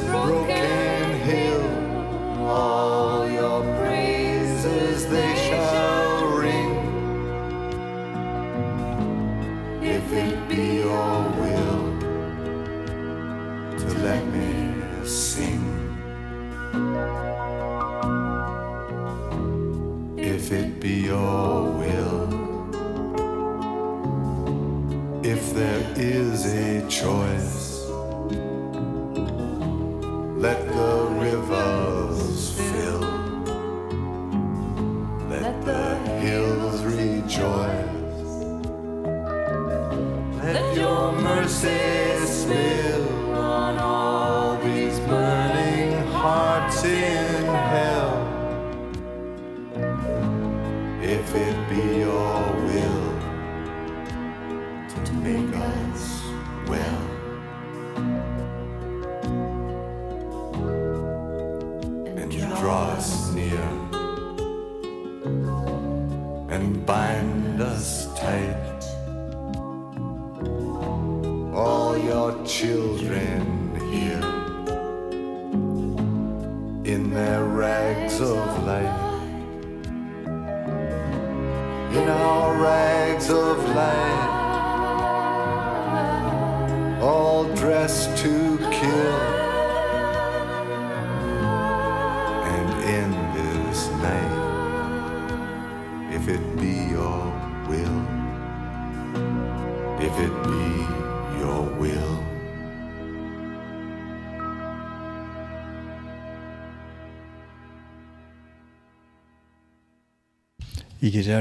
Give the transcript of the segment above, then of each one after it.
Broken hill,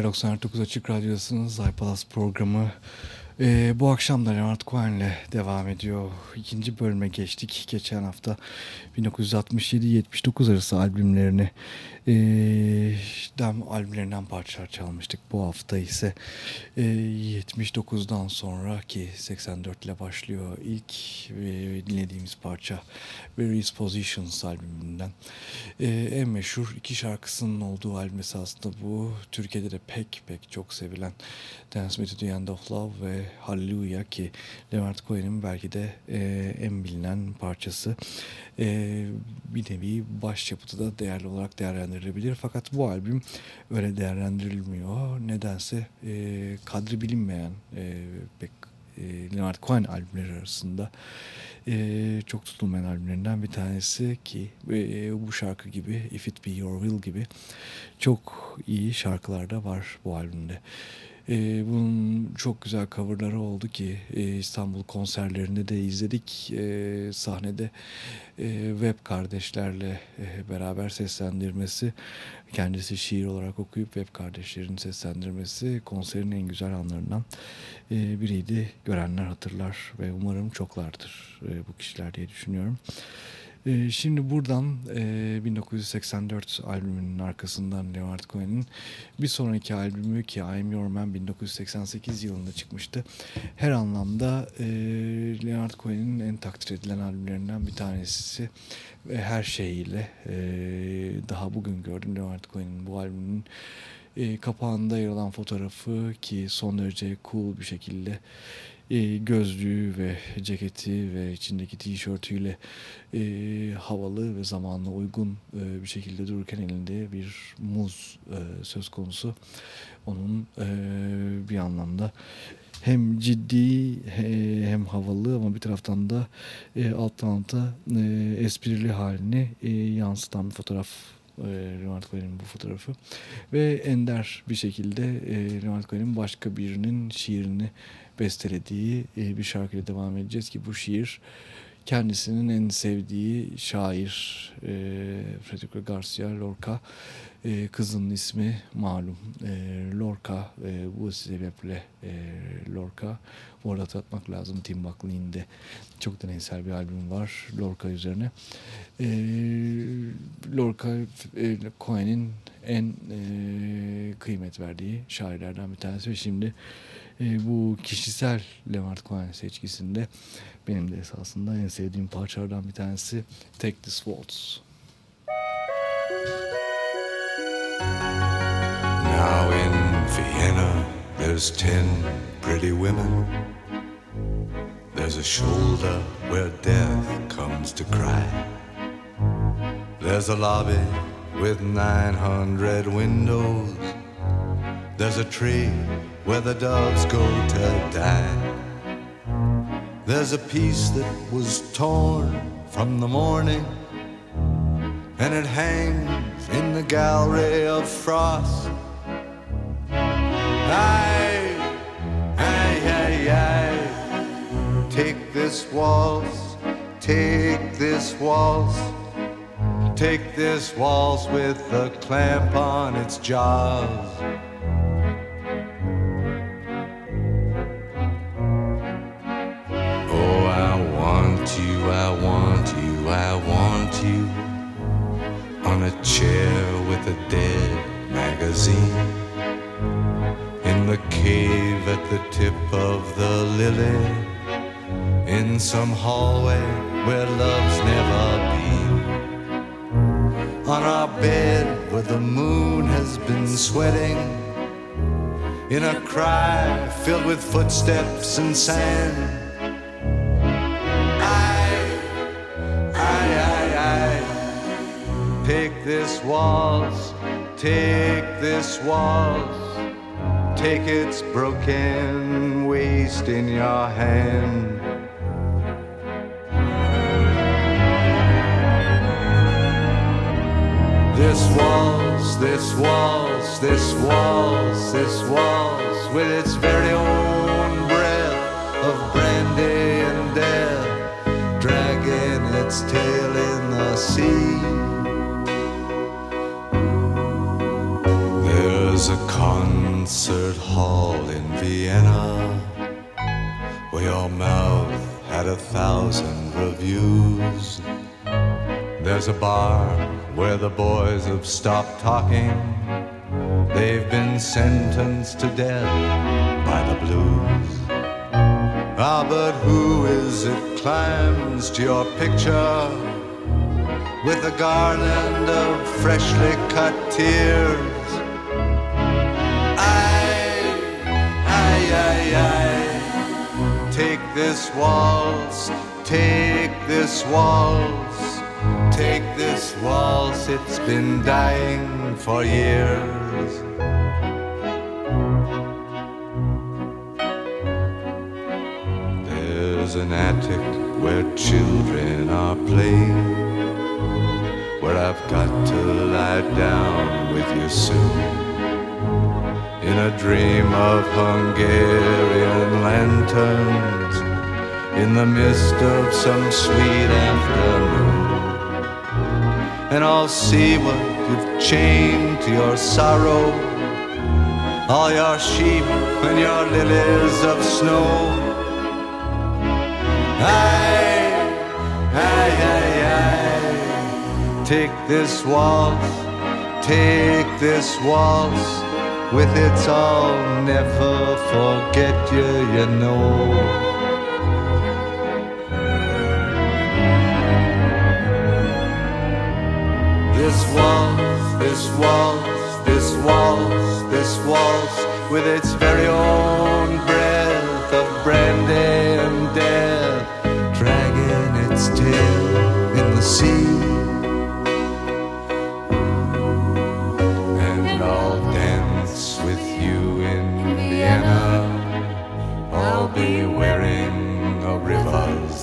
Geceler 99 Açık Radyosu'nun Zaypalas programı Ee, bu akşam da Leonard Cohen'le devam ediyor. İkinci bölüme geçtik. Geçen hafta 1967-79 arası albümlerini e, dem, albümlerinden parçalar çalmıştık. Bu hafta ise e, 79'dan sonra ki 84 ile başlıyor ilk e, dinlediğimiz parça Various Positions albümünden. E, en meşhur iki şarkısının olduğu albüm esasında bu. Türkiye'de de pek pek çok sevilen Dance Me to the End of Love ve Hallelujah ki Leonard Cohen'in belki de e, en bilinen parçası. E, bir nevi başyapıtı da değerli olarak değerlendirilebilir. Fakat bu albüm öyle değerlendirilmiyor. Nedense e, kadri bilinmeyen e, pek e, Leonard Cohen albümleri arasında e, çok tutulmayan albümlerinden bir tanesi ki e, bu şarkı gibi If It Be Your Will gibi çok iyi şarkılar da var bu albümde. E, bunun çok güzel coverları oldu ki e, İstanbul konserlerinde de izledik. E, sahnede e, web kardeşlerle e, beraber seslendirmesi, kendisi şiir olarak okuyup web kardeşlerin seslendirmesi konserin en güzel anlarından e, biriydi. Görenler hatırlar ve umarım çoklardır e, bu kişiler diye düşünüyorum. E, şimdi buradan e, 1984 albümünün arkasından Leonard Cohen'in bir sonraki albümü ki I'm Your Man 1988 yılında çıkmıştı. Her anlamda e, Leonard Cohen'in en takdir edilen albümlerinden bir tanesi ve her şeyiyle daha bugün gördüm Leonard Cohen'in bu albümünün kapağında yer alan fotoğrafı ki son derece cool bir şekilde e, gözlüğü ve ceketi ve içindeki tişörtüyle e, havalı ve zamanla uygun e, bir şekilde dururken elinde bir muz e, söz konusu. Onun e, bir anlamda hem ciddi hem havalı ama bir taraftan da e, alttan alta e, esprili halini e, yansıtan bir fotoğraf Leonard Cohen'in bu fotoğrafı ve ender bir şekilde Leonard Cohen'in başka birinin şiirini bestelediği e, bir şarkıyla devam edeceğiz ki bu şiir kendisinin en sevdiği şair e, Federico Garcia Lorca. E, kızının ismi malum e, Lorca e, bu sebeple e, Lorca. Bu arada tatmak lazım Tim Buckley'in de çok deneysel bir albüm var Lorca üzerine. E, Lorca e, Cohen'in en e, kıymet verdiği şairlerden bir tanesi ve şimdi bu kişisel Leonard Cohen seçkisinde benim de esasında en sevdiğim parçalardan bir tanesi Take This Waltz. Now in Vienna there's ten pretty women. There's a shoulder where death comes to cry. There's a lobby with 900 windows. There's a tree where the doves go to die. There's a piece that was torn from the morning, and it hangs in the gallery of frost. Aye, aye, aye, aye. Take this waltz, take this waltz. Take this waltz with a clamp on its jaws. On a chair with a dead magazine. In the cave at the tip of the lily. In some hallway where love's never been. On our bed where the moon has been sweating. In a cry filled with footsteps and sand this waltz, take this waltz, take its broken waist in your hand. This waltz, this waltz, this waltz, this waltz, with its very own breath of brandy concert hall in Vienna where your mouth had a thousand reviews. There's a bar where the boys have stopped talking. They've been sentenced to death by the blues. Ah, but who is it climbs to your picture with a garland of freshly cut tears? Take this waltz, take this waltz, take this waltz, it's been dying for years. There's an attic where children are playing, where I've got to lie down with you soon. In a dream of Hungarian lanterns, in the mist of some sweet afternoon. And I'll see what you've chained to your sorrow, all your sheep and your lilies of snow. Aye, aye, aye, aye. Take this waltz, take this waltz. With its I'll never forget you, you know. This waltz, this waltz, this waltz, this waltz, with its very own breath of brandy and death, dragging its tail in the sea.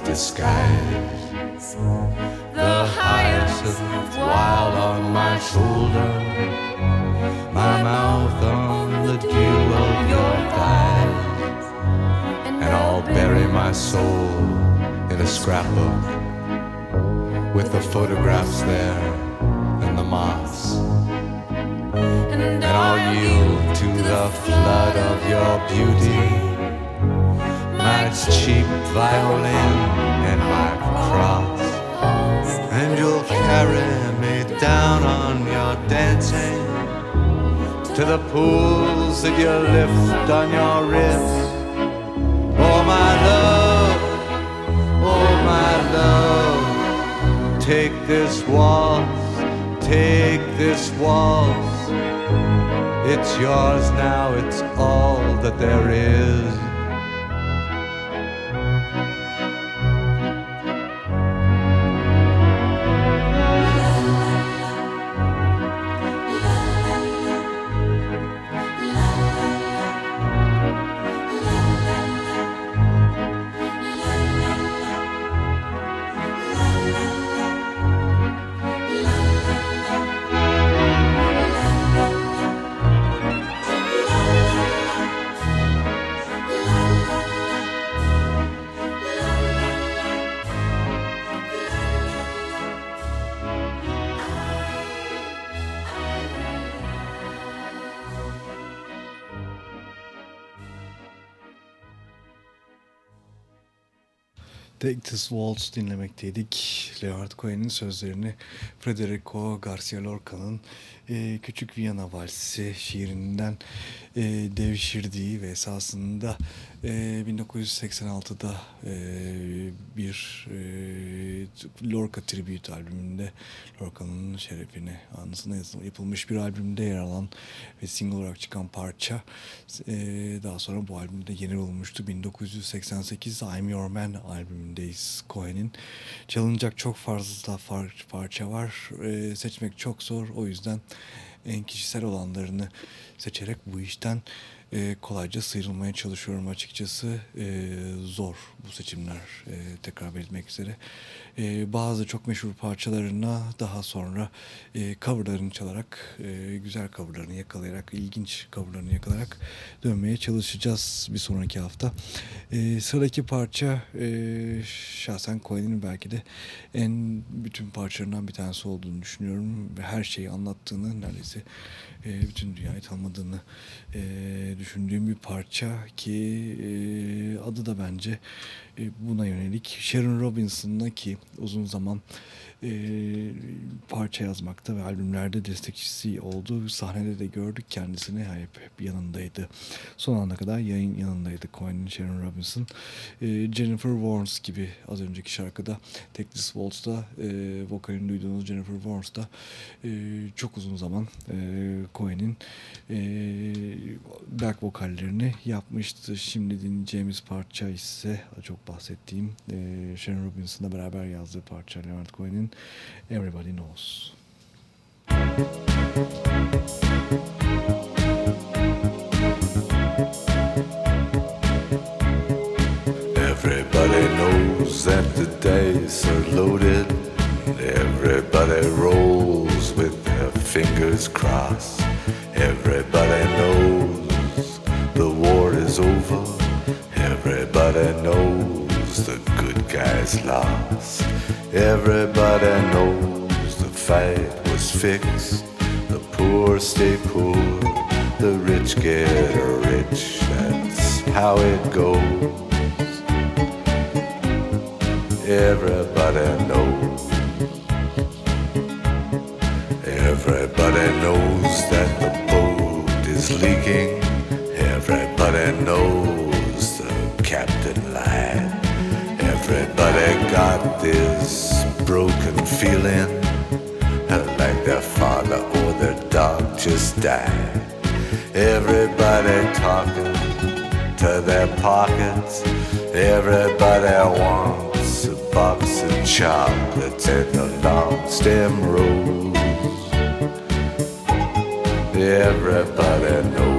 Disguise. The hyacinth wild on my shoulder, my mouth on the dew of your thighs, and I'll bury my soul in a scrapbook with the photographs there and the moths. And I'll yield to the flood of your beauty, my cheap violin and my cross. And you'll carry me down on your dancing to the pools that you lift on your wrist. Oh, my love, oh, my love, take this waltz, take this waltz. It's yours now, it's all that there is. Take This Waltz dinlemekteydik. Leonard Cohen'in sözlerini Federico Garcia Lorca'nın e, Küçük Viyana Valsi şiirinden e, devşirdiği ve esasında e, 1986'da e, bir e, Lorca Tribute albümünde Lorca'nın şerefine anısına yapılmış bir albümde yer alan ve single olarak çıkan parça e, daha sonra bu albümde yeni olmuştu. 1988 I'm Your Man albümündeyiz Cohen'in. Çalınacak çok fazla parça var e, seçmek çok zor. O yüzden en kişisel olanlarını seçerek bu işten e, kolayca sıyrılmaya çalışıyorum açıkçası. E, zor bu seçimler e, tekrar belirtmek üzere. E, bazı çok meşhur parçalarına daha sonra e, coverlarını çalarak, e, güzel coverlarını yakalayarak, ilginç coverlarını yakalayarak dönmeye çalışacağız bir sonraki hafta. E, sıradaki parça e, şahsen Cohen'in belki de en bütün parçalarından bir tanesi olduğunu düşünüyorum. Her şeyi anlattığını neredeyse e, bütün dünyayı tanımadığını e, düşündüğüm bir parça ki e, adı da bence e, buna yönelik Sharon Robinson'la ki uzun zaman e, parça yazmakta ve albümlerde destekçisi oldu. Sahnede de gördük kendisini hep, hep yanındaydı. Son ana kadar yayın yanındaydı Cohen'in Sharon Robinson. E, Jennifer Warnes gibi az önceki şarkıda Texas Waltz'da e, vokalini duyduğunuz Jennifer Warnes e, çok uzun zaman e, Cohen'in e, back vokallerini yapmıştı. Şimdi dinleyeceğimiz parça ise çok bahsettiğim e, Sharon Robinson'la beraber yazdığı parça Leonard Cohen'in Everybody Knows. Everybody knows that the dice are loaded. Everybody rolls with their fingers crossed. Everybody knows the war is over. Everybody knows the good guys lost. Everybody knows the fight was fixed. The poor stay poor, the rich get rich. That's how it goes. Everybody this broken feeling like their father or their dog just died. Everybody talking to their pockets. Everybody wants a box of chocolates and a long stem rose. Everybody knows.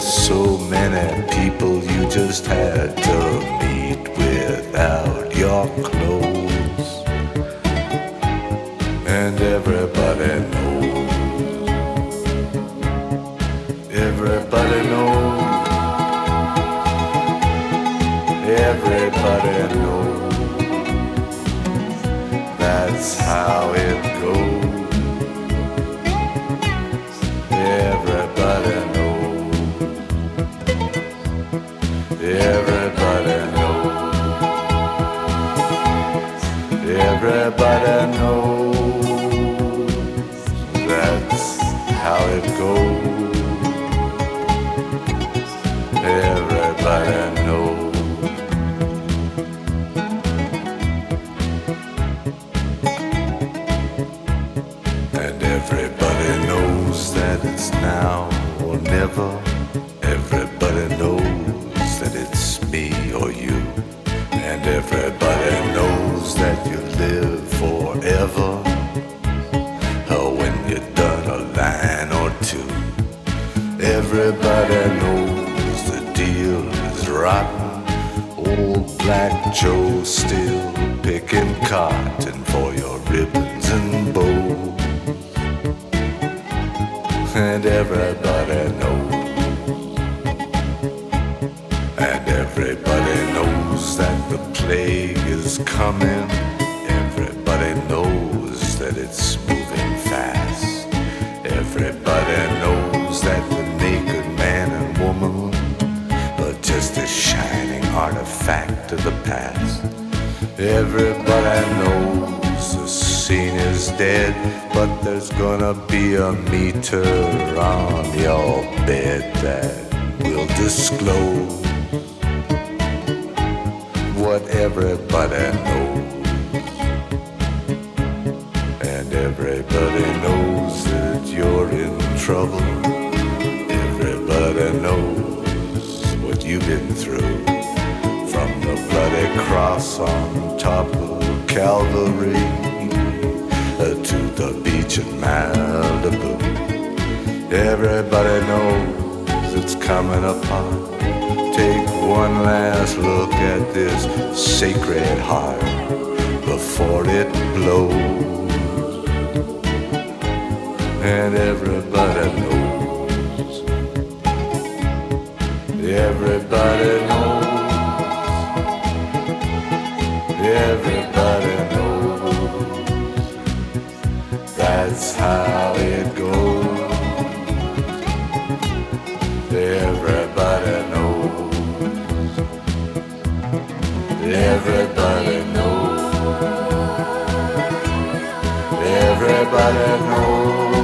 So many people you just had to meet without your clothes. And everybody knows. Everybody knows. Everybody knows. That's how it goes. Meter on your bed that will disclose what everybody knows. And everybody knows that you're in trouble. Everybody knows what you've been through. From the bloody cross on top of Calvary the beach in Malibu. Everybody knows it's coming upon. Take one last look at this sacred heart before it blows. And everybody knows. Everybody knows. Everybody knows. How it goes. Everybody knows. Everybody knows. Everybody knows.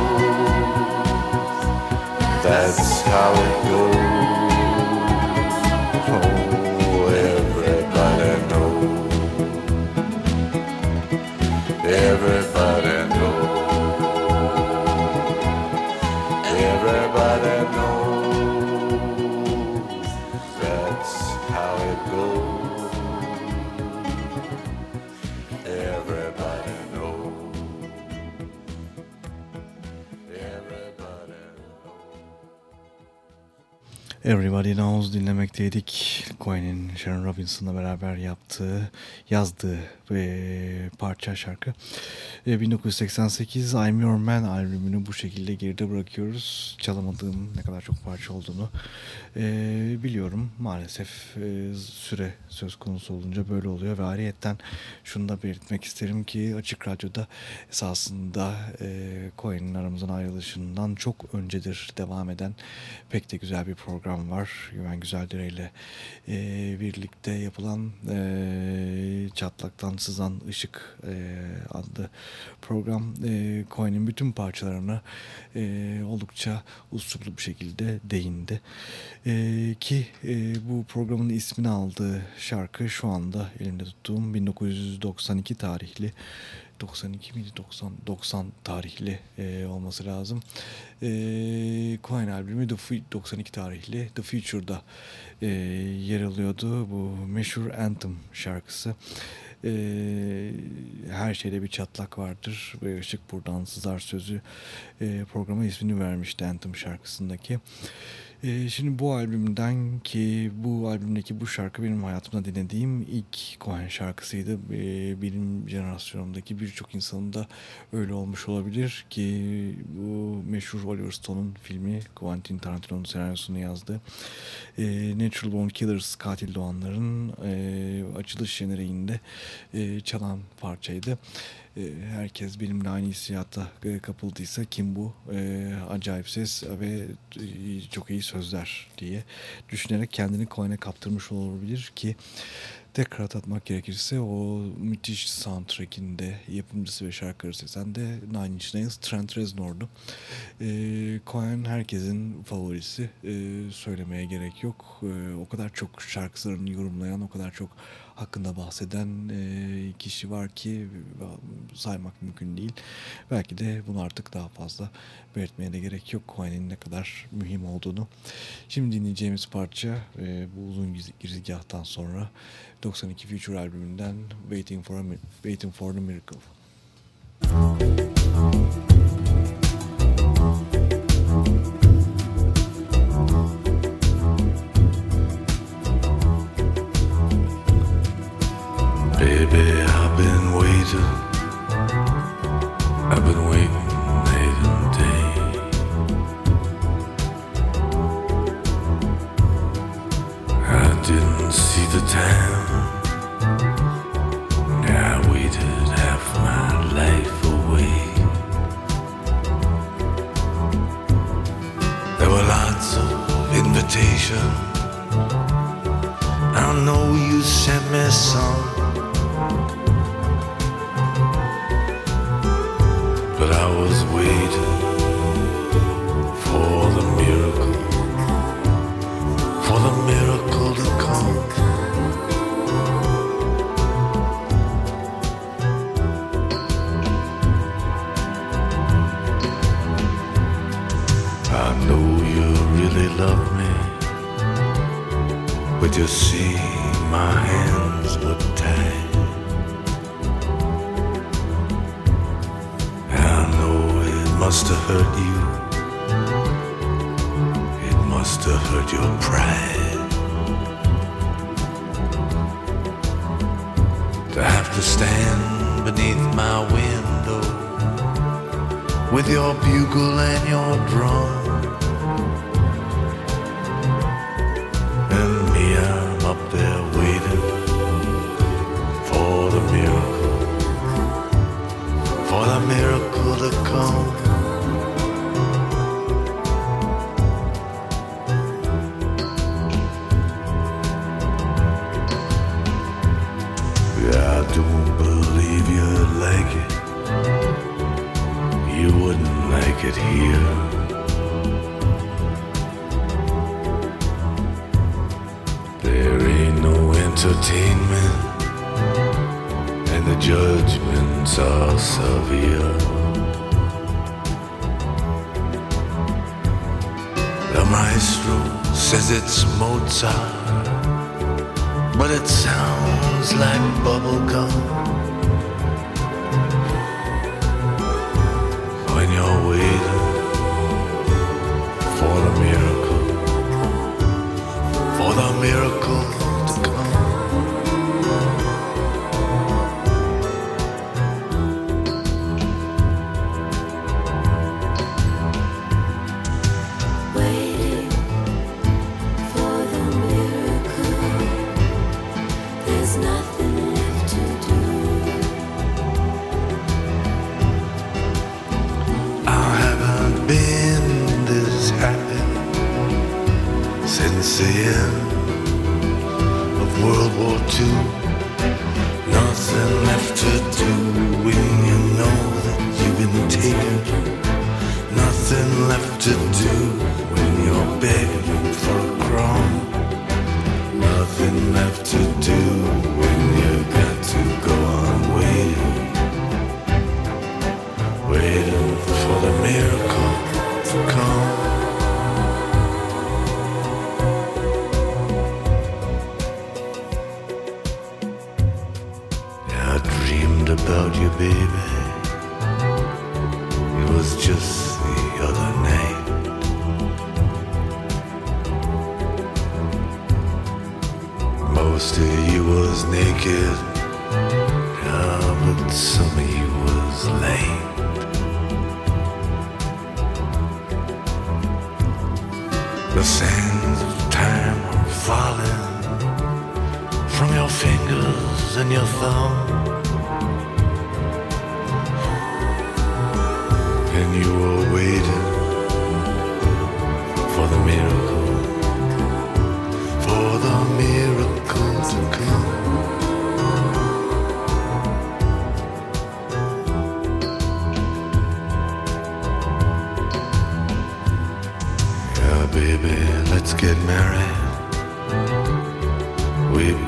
That's how it goes. Everybody Knows dinlemekteydik. Cohen'in Sharon Robinson'la beraber yaptığı, yazdığı e, parça şarkı. E, 1988 I'm Your Man albümünü bu şekilde geride bırakıyoruz. Çalamadığım ne kadar çok parça olduğunu e, biliyorum. Maalesef e, süre söz konusu olunca böyle oluyor ve ayrıyetten şunu da belirtmek isterim ki Açık Radyo'da esasında e, Cohen'in aramızdan ayrılışından çok öncedir devam eden pek de güzel bir program var. Güven Güzeldere ile e, birlikte yapılan e, Çatlaktan Sızan Işık e, adlı program e, bütün parçalarına e, oldukça usluplu bir şekilde değindi. E, ki e, bu programın ismini aldığı şarkı şu anda elimde tuttuğum 1992 tarihli 92 miydi 90 90 tarihli e, olması lazım. E, Cohen albümü The 92 tarihli The Future'da e, yer alıyordu bu meşhur Anthem şarkısı. E, her şeyde bir çatlak vardır ve ışık buradan sızar sözü e, programa ismini vermişti Anthem şarkısındaki. Ee, şimdi bu albümden ki bu albümdeki bu şarkı benim hayatımda dinlediğim ilk Cohen şarkısıydı. Ee, benim jenerasyonumdaki birçok insanın da öyle olmuş olabilir ki bu meşhur Oliver Stone'un filmi Quentin Tarantino'nun senaryosunu yazdı. Ee, Natural Born Killers Katil Doğanların e, açılış jeneriğinde e, çalan parçaydı. E, herkes benimle aynı hissiyata e, kapıldıysa kim bu e, acayip ses ve çok iyi sözler diye düşünerek kendini Cohen'e kaptırmış olabilir ki tekrar hatırlatmak gerekirse o müthiş soundtrack'inde yapımcısı ve şarkıları sesen de Nine Inch Nails Trent Reznor'du. E, Cohen herkesin favorisi e, söylemeye gerek yok. E, o kadar çok şarkılarını yorumlayan, o kadar çok hakkında bahseden e, kişi var ki saymak mümkün değil. Belki de bunu artık daha fazla belirtmeye de gerek yok. Cohen'in ne kadar mühim olduğunu. Şimdi dinleyeceğimiz parça e, bu uzun girizgahtan sonra 92 Future albümünden Waiting for, a, Waiting for the Miracle. Baby, nation. sun.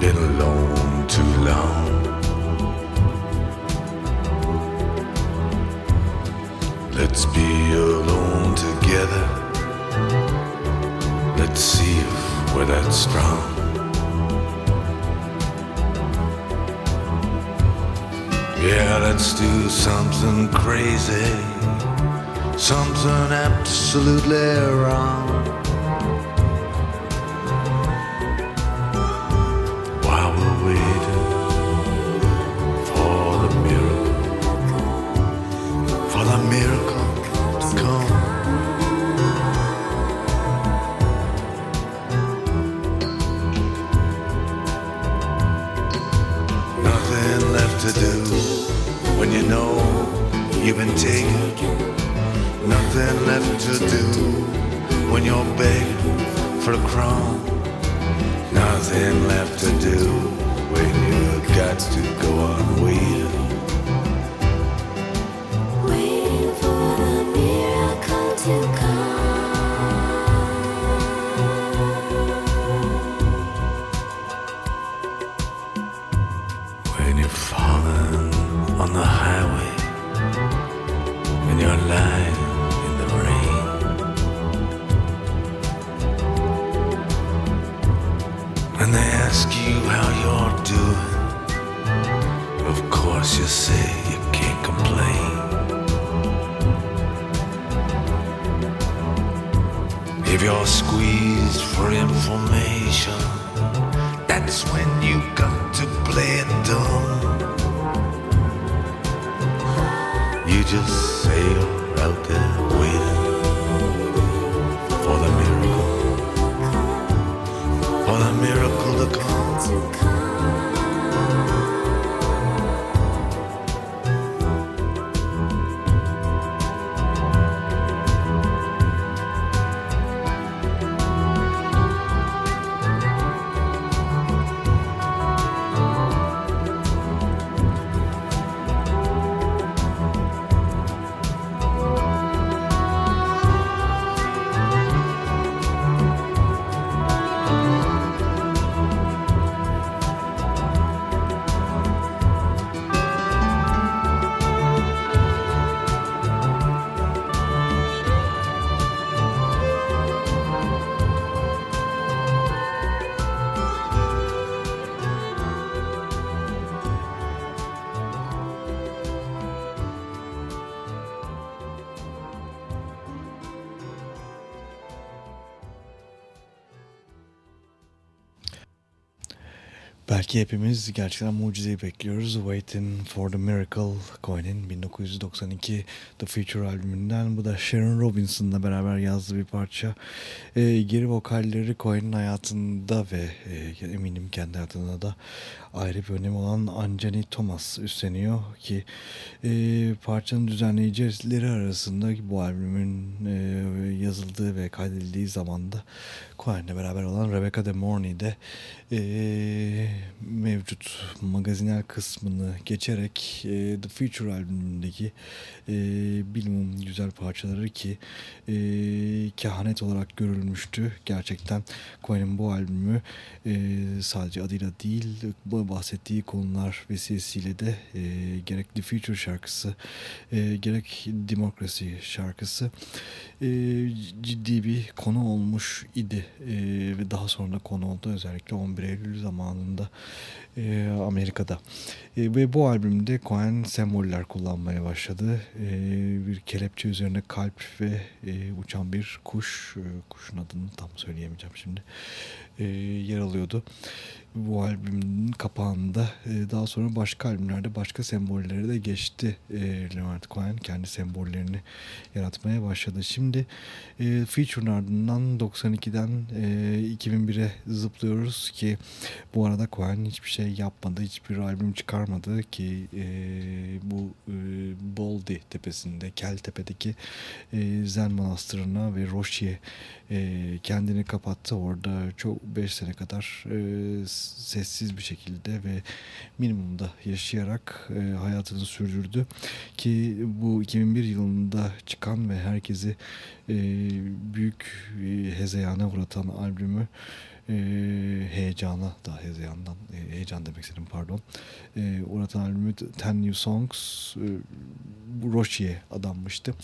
been alone too long. Let's be alone together. Let's see if we're that strong. Yeah, let's do something crazy, something absolutely wrong. waited for the miracle, for the miracle to come. Nothing left to do when you know you've been taken. Nothing left to do when you're begging for a crown nothing left to do when you've got to go on waiting. Waiting for the miracle to come. me. Belki hepimiz gerçekten mucizeyi bekliyoruz. Waiting for the Miracle Cohen'in 1992 The Future albümünden. Bu da Sharon Robinson'la beraber yazdığı bir parça. E, geri vokalleri Cohen'in hayatında ve e, eminim kendi hayatında da ayrı bir önemi olan Anjani Thomas üstleniyor ki e, parçanın düzenleyicileri arasında bu albümün e, yazıldığı ve kaydedildiği zamanda Cohen'le beraber olan Rebecca De Morney de e, mevcut magazinel kısmını geçerek e, The Future albümündeki e, bilimum güzel parçaları ki e, kehanet olarak görülmüştü. Gerçekten Cohen'in bu albümü e, sadece adıyla değil bahsettiği konular vesilesiyle de e, gerek The Future şarkısı e, gerek Demokrasi şarkısı e, ciddi bir konu olmuş idi e, ve daha sonra konu oldu özellikle 11 Eylül zamanında e, Amerika'da. E, ve bu albümde Cohen semboller kullanmaya başladı. E, bir kelepçe üzerine kalp ve e, uçan bir kuş, e, kuşun adını tam söyleyemeyeceğim şimdi, e, yer alıyordu. Bu albümün kapağında e, daha sonra başka albümlerde başka sembolleri de geçti. E, Leonard Cohen kendi sembollerini yaratmaya başladı. Şimdi e, Feature'ın ardından 92'den e, 2001'e zıplıyoruz ki bu arada Cohen hiçbir şey yapmadı, hiçbir albüm çıkarmadı ki e, bu e, Boldi tepesinde, Keltepe'deki e, Zen Manastırı'na ve Roşi'ye kendini kapattı. Orada çok 5 sene kadar sessiz bir şekilde ve minimumda yaşayarak e, hayatını sürdürdü. Ki bu 2001 yılında çıkan ve herkesi e, büyük e, hezeyana uğratan albümü e, heyecana da hezeyandan e, heyecan demek istedim pardon e, uğratan albümü Ten New Songs e, Roshi'ye adanmıştı.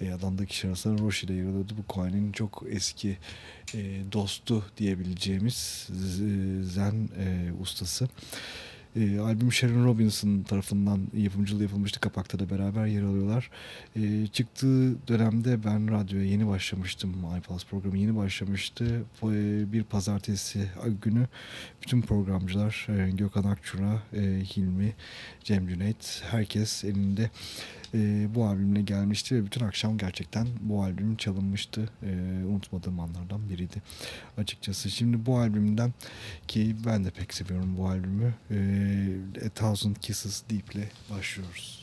E, adandığı kişi arasında Roshi de yer. Bu Cohen'in çok eski e, dostu diyebileceğimiz zen e, ustası. E, albüm Sharon Robinson tarafından yapımcılığı yapılmıştı. Kapakta da beraber yer alıyorlar. E, çıktığı dönemde ben radyoya yeni başlamıştım. iPlus programı yeni başlamıştı. E, bir pazartesi günü bütün programcılar e, Gökhan Akçura, e, Hilmi, Cem Cüneyt herkes elinde e, bu albümle gelmişti ve bütün akşam gerçekten bu albüm çalınmıştı. E, unutmadığım anlardan biriydi açıkçası. Şimdi bu albümden ki ben de pek seviyorum bu albümü. E, A Thousand Kisses Deep ile başlıyoruz.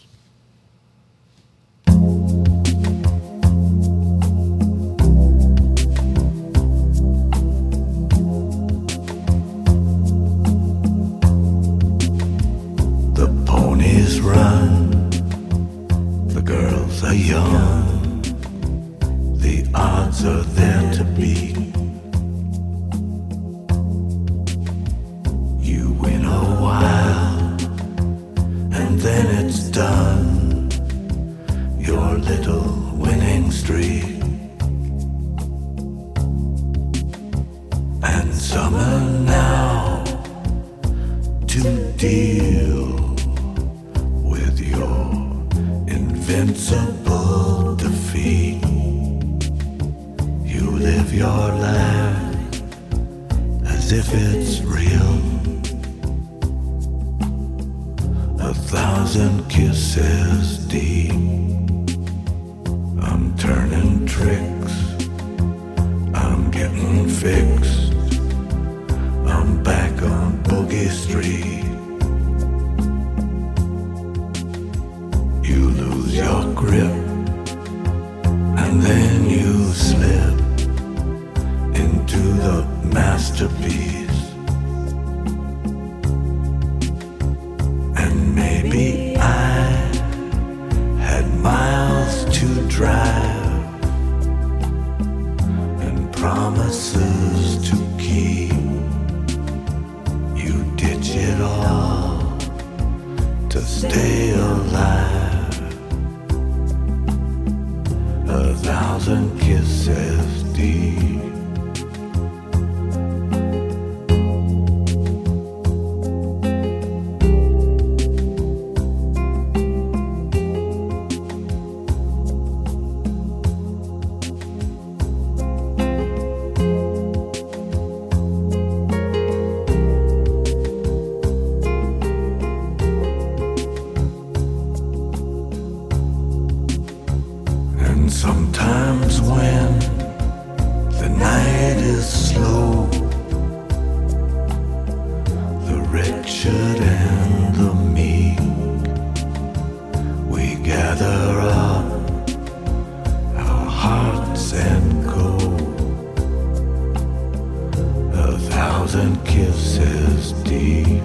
Are young, the odds are there to beat. You win a while, and then it's done. Thousand kisses deep,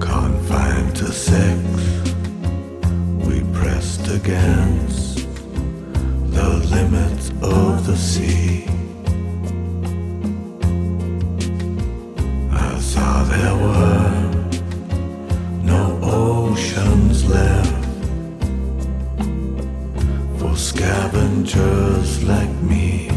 confined to sex, we pressed against the limits of the sea. I saw there were no oceans left for scavengers like me.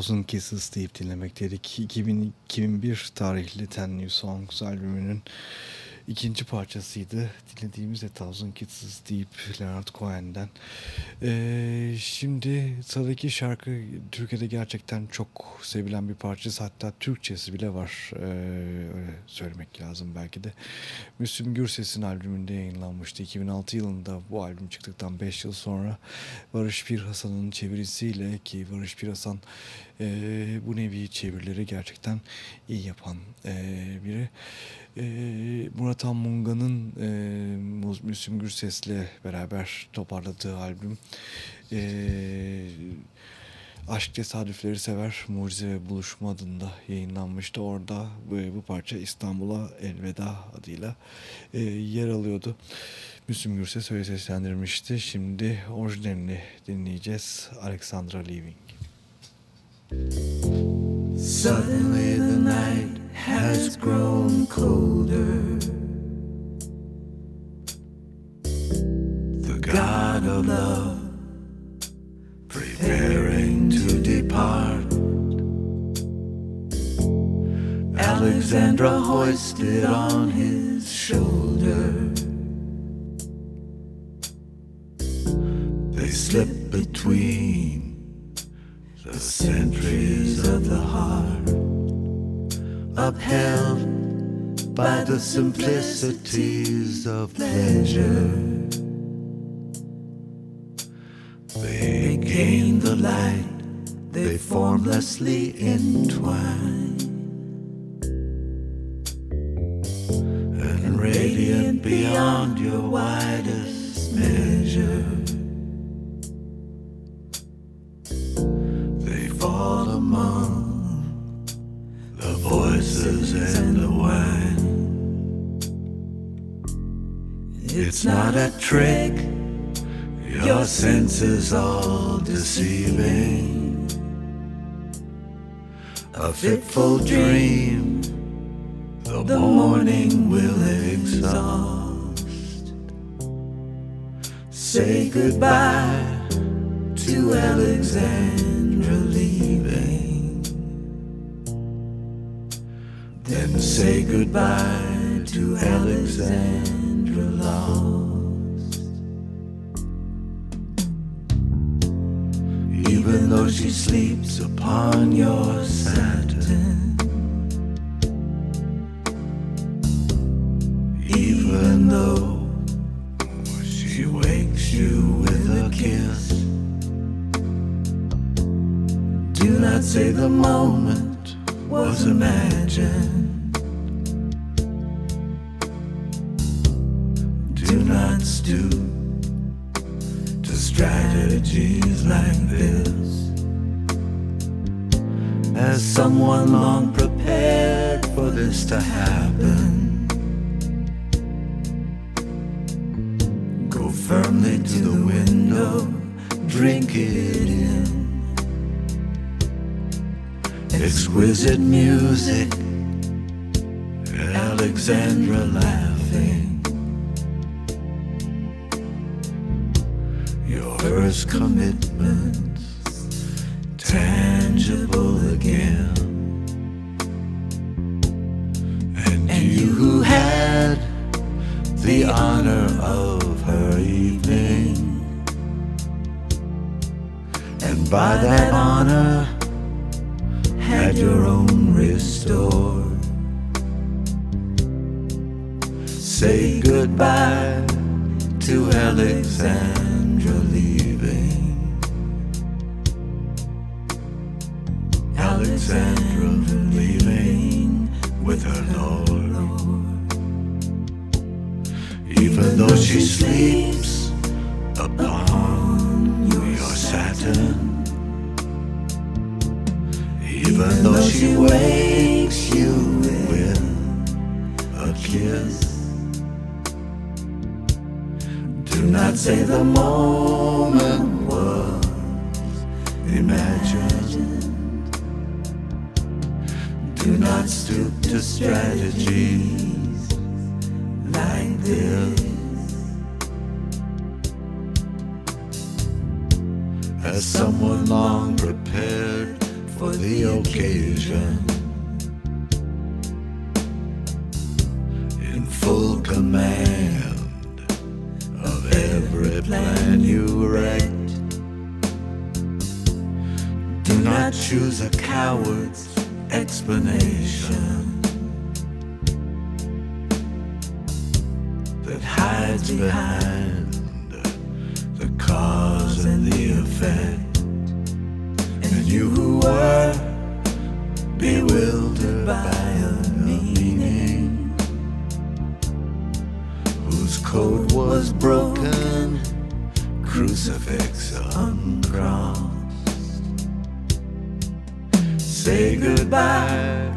Thousand Kisses deyip dinlemekteydik. 2000, 2001 tarihli Ten New Songs albümünün ikinci parçasıydı. Dinlediğimiz A Thousand Kisses deyip Leonard Cohen'den. Ee, şimdi sıradaki şarkı Türkiye'de gerçekten çok sevilen bir parçası. Hatta Türkçesi bile var. Ee, öyle söylemek lazım belki de. Müslüm Gürses'in albümünde yayınlanmıştı. 2006 yılında bu albüm çıktıktan 5 yıl sonra Barış Pir Hasan'ın çevirisiyle ki Barış Pir Hasan e, bu nevi çevirileri gerçekten iyi yapan e, biri. E, Murat Han Munga'nın e, Müslüm Gürses'le beraber toparladığı albüm e, Aşk Tesadüfleri Sever Mucize ve Buluşma adında yayınlanmıştı. Orada bu, bu parça İstanbul'a Elveda adıyla e, yer alıyordu. Müslüm Gürses öyle seslendirmişti. Şimdi orijinalini dinleyeceğiz. Alexandra Leaving. Suddenly the night has grown colder. The God of love preparing to depart. Alexandra hoisted on his shoulder. They slip between the centuries of the heart, upheld by the simplicities of pleasure. Gain the light, they formlessly entwine. And radiant beyond your widest measure. They fall among the voices and the wine. It's not a trick, your senses all deceiving. A fitful dream, the morning will exhaust. Say goodbye to Alexandra leaving. Then say goodbye to Alexandra lost. She sleeps upon your satin. Even though she wakes you with a kiss. Do not say the moment was imagined. Kiss. Do not say the moment was imagined. Do not stoop to strategies like this. As someone long prepared for the occasion. Command of every plan you wrecked. Do not choose a coward's explanation that hides behind broken, uncrossed. say goodbye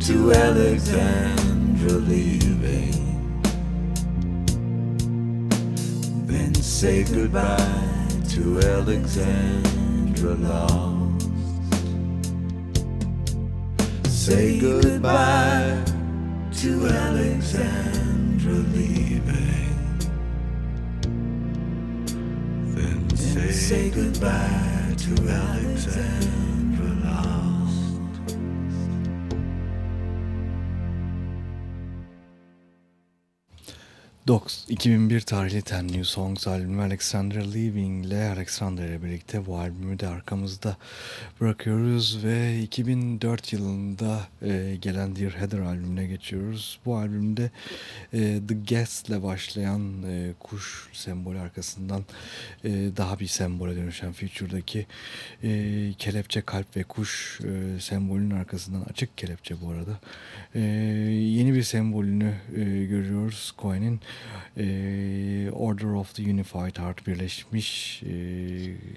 to Alexandra leaving. Then say goodbye to Alexandra lost. Say goodbye to Alexandra leaving. Say, goodbye to Alexandra 2001 tarihli Ten New Songs albümü Alexandra Leaving ile Alexandra ile birlikte bu albümü de arkamızda bırakıyoruz ve 2004 yılında e, gelen Dear Heather albümüne geçiyoruz. Bu albümde e, The Guest ile başlayan e, kuş sembolü arkasından e, daha bir sembole dönüşen Future'daki e, kelepçe, kalp ve kuş e, sembolünün arkasından açık kelepçe bu arada. E, yeni bir sembolünü e, görüyoruz Cohen'in e, Order of the Unified Heart Birleşmiş e,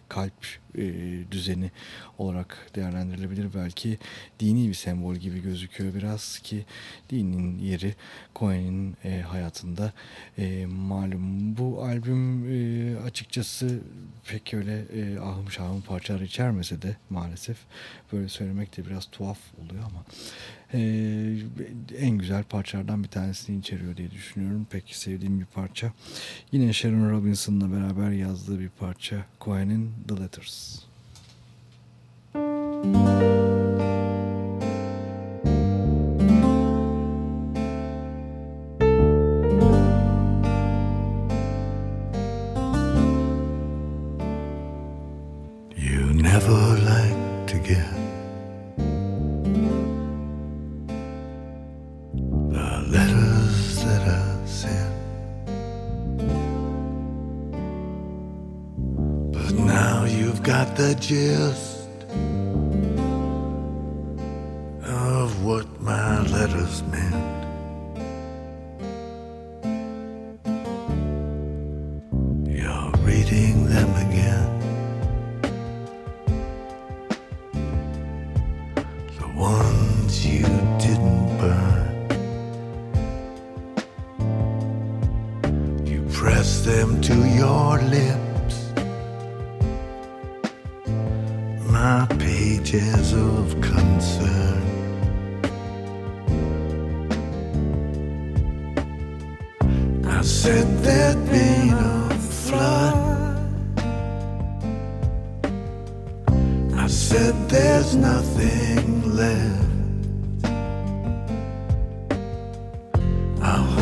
Kalp e, düzeni olarak değerlendirilebilir. Belki dini bir sembol gibi gözüküyor biraz ki dinin yeri Cohen'in e, hayatında e, malum. Bu albüm e, açıkçası pek öyle e, ahım şahım parçalar içermese de maalesef böyle söylemek de biraz tuhaf oluyor ama e, en güzel parçalardan bir tanesini içeriyor diye düşünüyorum. Pek sevdiğim bir parça. Yine Sharon Robinson'la beraber yazdığı bir parça Cohen'in The Letters. You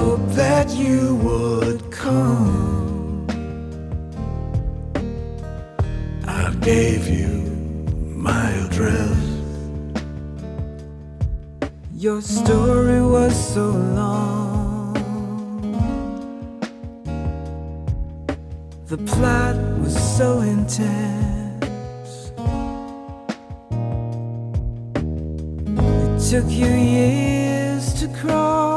hope that you would come. I gave you my address. Your story was so long. The plot was so intense. It took you years to cross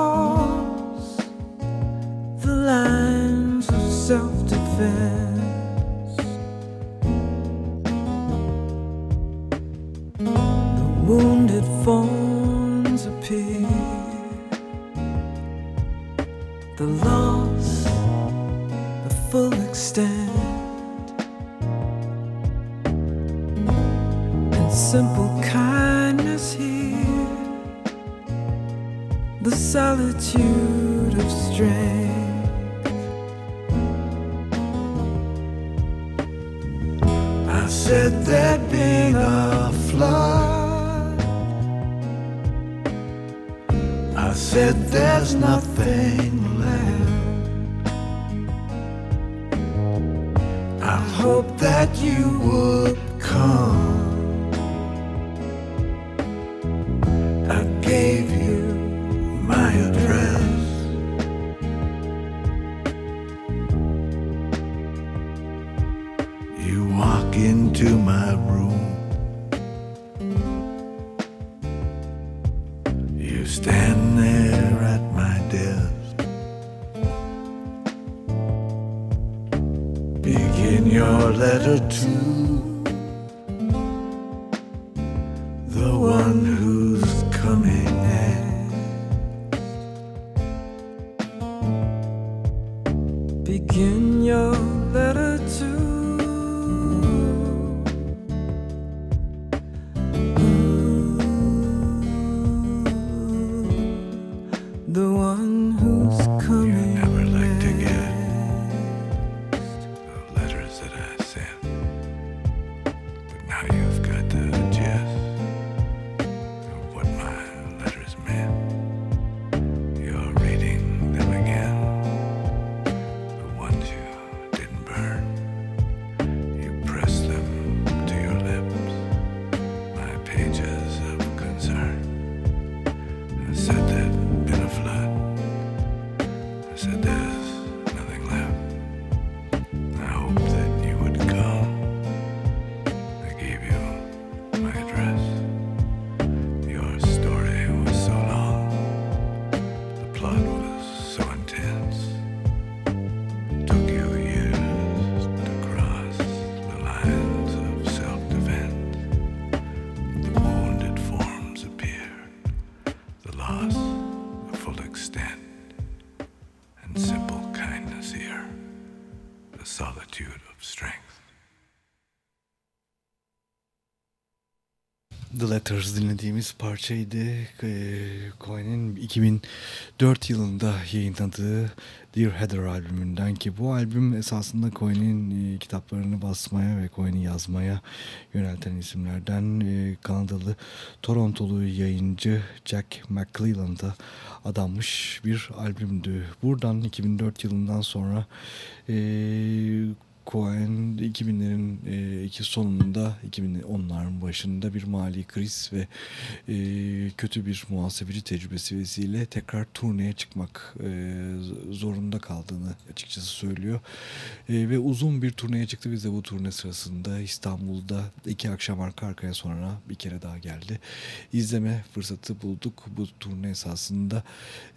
Letters dinlediğimiz parçaydı. Ee, Cohen'in 2004 yılında yayınladığı Dear Heather albümünden ki bu albüm esasında Cohen'in e, kitaplarını basmaya ve Cohen'i yazmaya yönelten isimlerden e, Kanadalı Torontolu yayıncı Jack McClelland'a adanmış bir albümdü. Buradan 2004 yılından sonra e, Cohen 2000'lerin e, iki sonunda 2010'ların başında bir mali kriz ve e, kötü bir muhasebeci tecrübesi vesile tekrar turneye çıkmak e, zorunda kaldığını açıkçası söylüyor. E, ve uzun bir turneye çıktı. Biz de bu turne sırasında İstanbul'da iki akşam arka arkaya sonra bir kere daha geldi. İzleme fırsatı bulduk. Bu turne esasında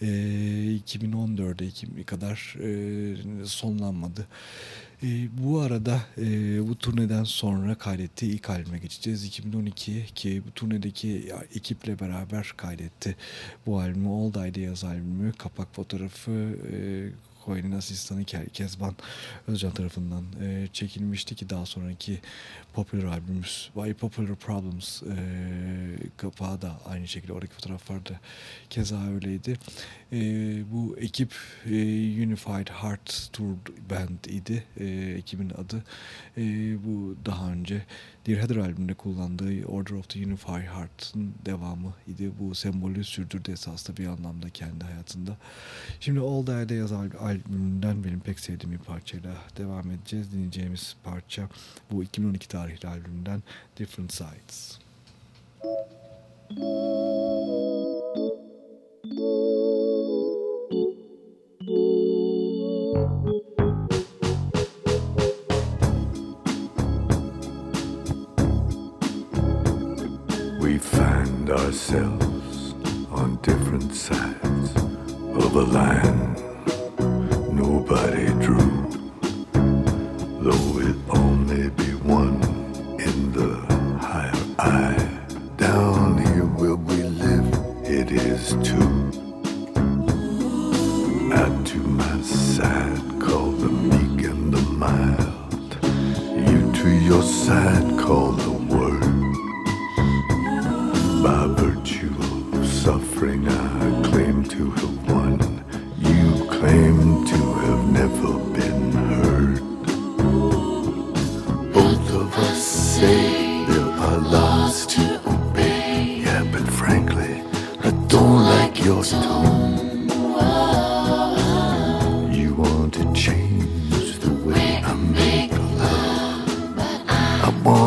e, 2014'e kadar e, sonlanmadı. E, bu arada e, bu turneden sonra kaydettiği ilk albüme geçeceğiz. 2012 ki bu turnedeki ekiple beraber kaydetti. Bu albümü Old Ideas albümü. Kapak fotoğrafı e, Cohen'in asistanı Ke- Kezban Özcan tarafından e, çekilmişti ki daha sonraki Popular albümümüz Why Popular Problems e, kapağı da aynı şekilde oradaki fotoğraflar da keza öyleydi. E, bu ekip e, Unified Heart Tour Band idi e, ekibin adı. E, bu daha önce Dear Heather albümünde kullandığı Order of the Unified Heart'ın devamı idi. Bu sembolü sürdürdü esasında bir anlamda kendi hayatında. Şimdi All the Ideas al- albümünden benim pek sevdiğim bir parçayla devam edeceğiz. Dinleyeceğimiz parça bu 2012 tarihli albümden Different Sides. We find ourselves on different sides of a line nobody drew. Though it only be one in the higher eye.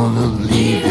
gonna leave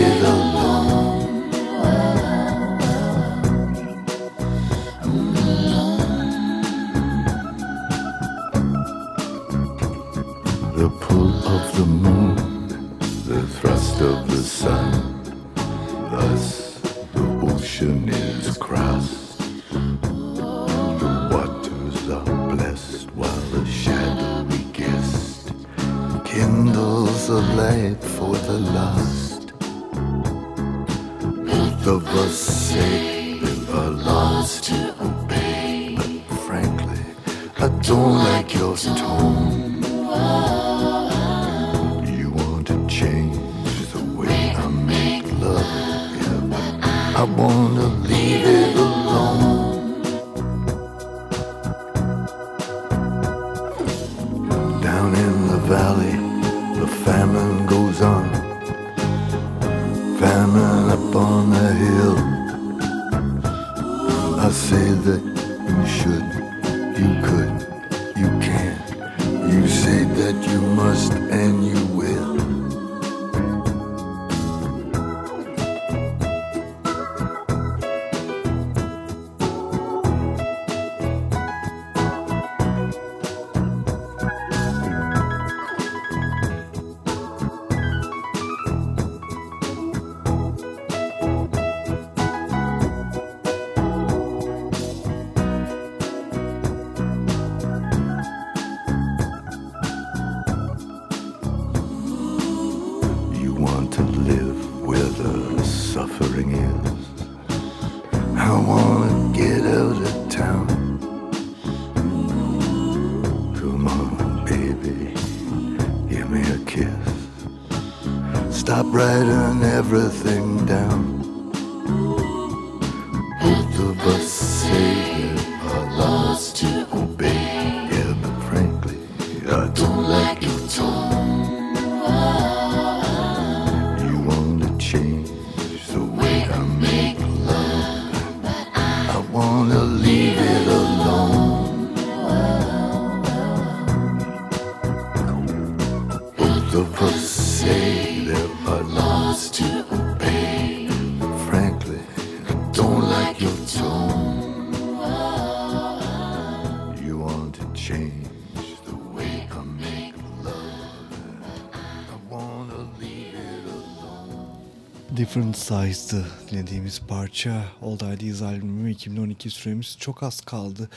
Size'dı dinlediğimiz parça. Old Ideas albümü 2012 süremiz çok az kaldı.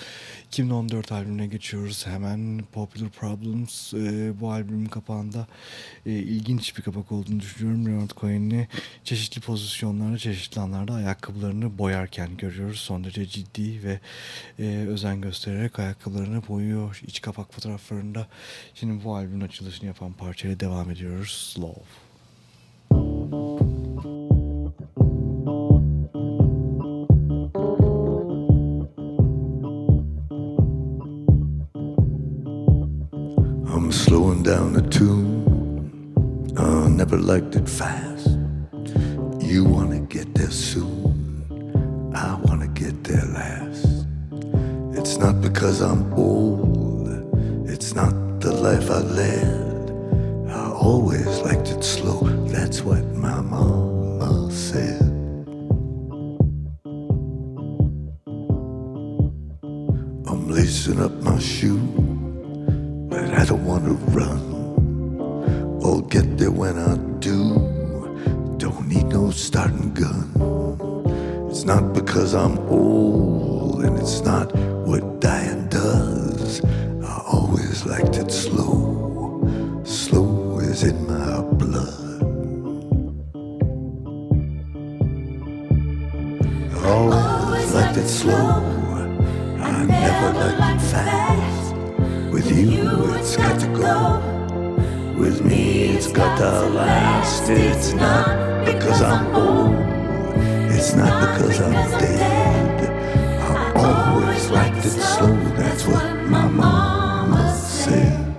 2014 albümüne geçiyoruz. Hemen Popular Problems e, bu albümün kapağında e, ilginç bir kapak olduğunu düşünüyorum. Leonard Cohen'i çeşitli pozisyonlarda, çeşitli anlarda ayakkabılarını boyarken görüyoruz. Son derece ciddi ve e, özen göstererek ayakkabılarını boyuyor iç kapak fotoğraflarında. Şimdi bu albümün açılışını yapan parçayla devam ediyoruz. Slow. I'm slowing down the tune. I never liked it fast. You wanna get there soon. I wanna get there last. It's not because I'm old. It's not the life I led. I always liked it slow. That's what my mama said. I'm lacing up my shoe but I don't want to run. I'll get there when I do. Don't need no starting gun. It's not because I'm old, and it's not what dying does. I always liked it slow. Slow is in my blood. I always liked it slow. Got to last. It's not because I'm old. It's not because I'm dead. I always liked it slow. That's what my mama said.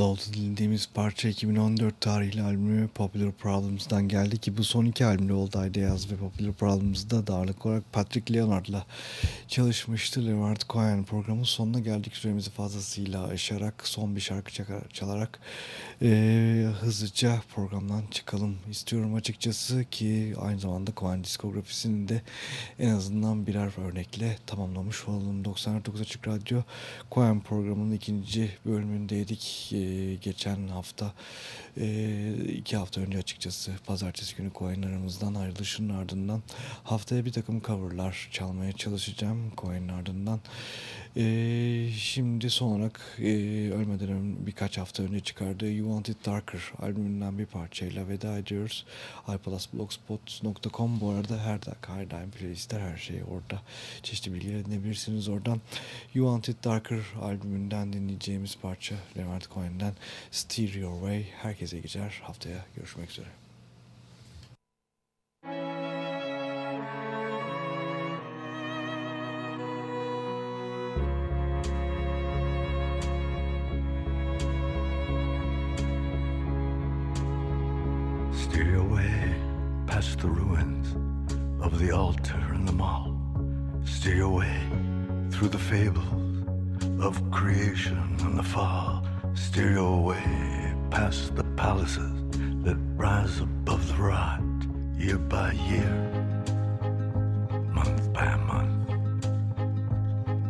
Slow'da dinlediğimiz parça 2014 tarihli albümü Popular Problems'dan geldi ki bu son iki albümde oldu Ideas ve Popular Problems'da da ağırlık olarak Patrick Leonard'la çalışmıştı. Leonard Cohen programın sonuna geldik süremizi fazlasıyla aşarak son bir şarkı çalarak e, hızlıca programdan çıkalım istiyorum açıkçası ki aynı zamanda Cohen diskografisini de en azından birer örnekle tamamlamış olalım. 99 Açık Radyo Cohen programının ikinci bölümündeydik e, geçen hafta e, iki hafta önce açıkçası pazartesi günü Cohen aramızdan ayrılışının ardından haftaya bir takım coverlar çalmaya çalışacağım Cohen'in ardından. E, şimdi son olarak e, ölmeden birkaç hafta önce çıkardığı You Want It Darker albümünden bir parçayla veda ediyoruz. iPalasblogspot.com bu arada her dakika her daim playlistler her şeyi orada çeşitli bilgiler edinebilirsiniz oradan. You Want It Darker albümünden dinleyeceğimiz parça Leonard Cohen'den Steer Your Way. Herkese geceler. Haftaya görüşmek üzere. Steer your way past the ruins of the altar and the mall. Steer your way through the fables of creation and the fall. Steer your way past the palaces that rise above the rot, year by year, month by month,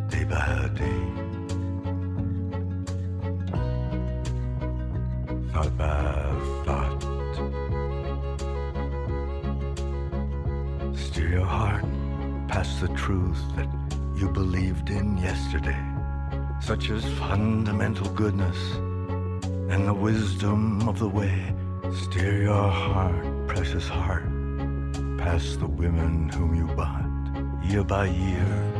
day by day. Thought by thought. Steer your heart past the truth that you believed in yesterday, such as fundamental goodness and the wisdom of the way. Steer your heart, precious heart, past the women whom you bought, year by year,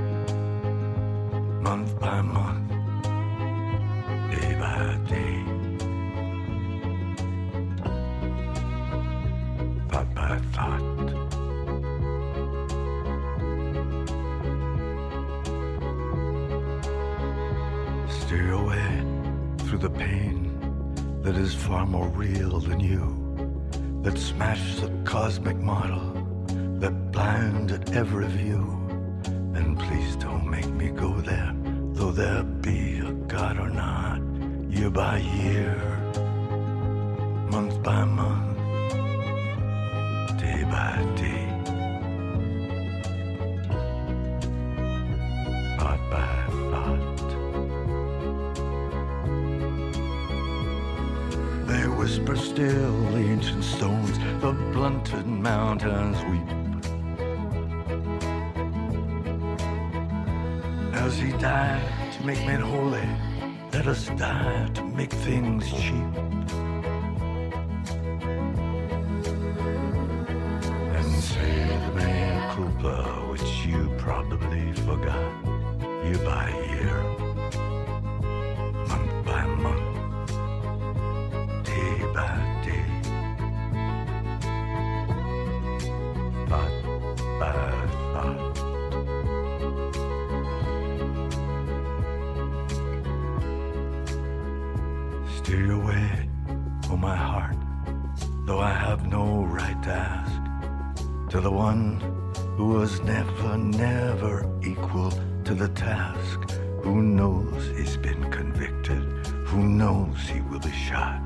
who was never, never equal to the task, who knows he's been convicted, who knows he will be shot?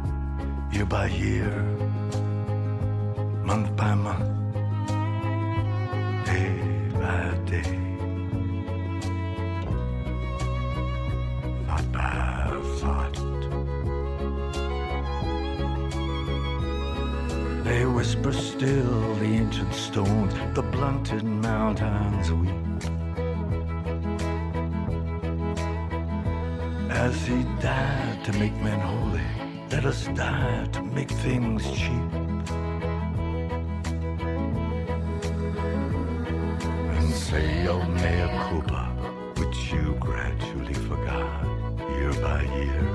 Year by year, month by month, day by day, They whisper still, the ancient stones, the blunted mountains weep. As he died to make men holy, let us die to make things cheap. And say your mea culpa, which you gradually forgot, year by year,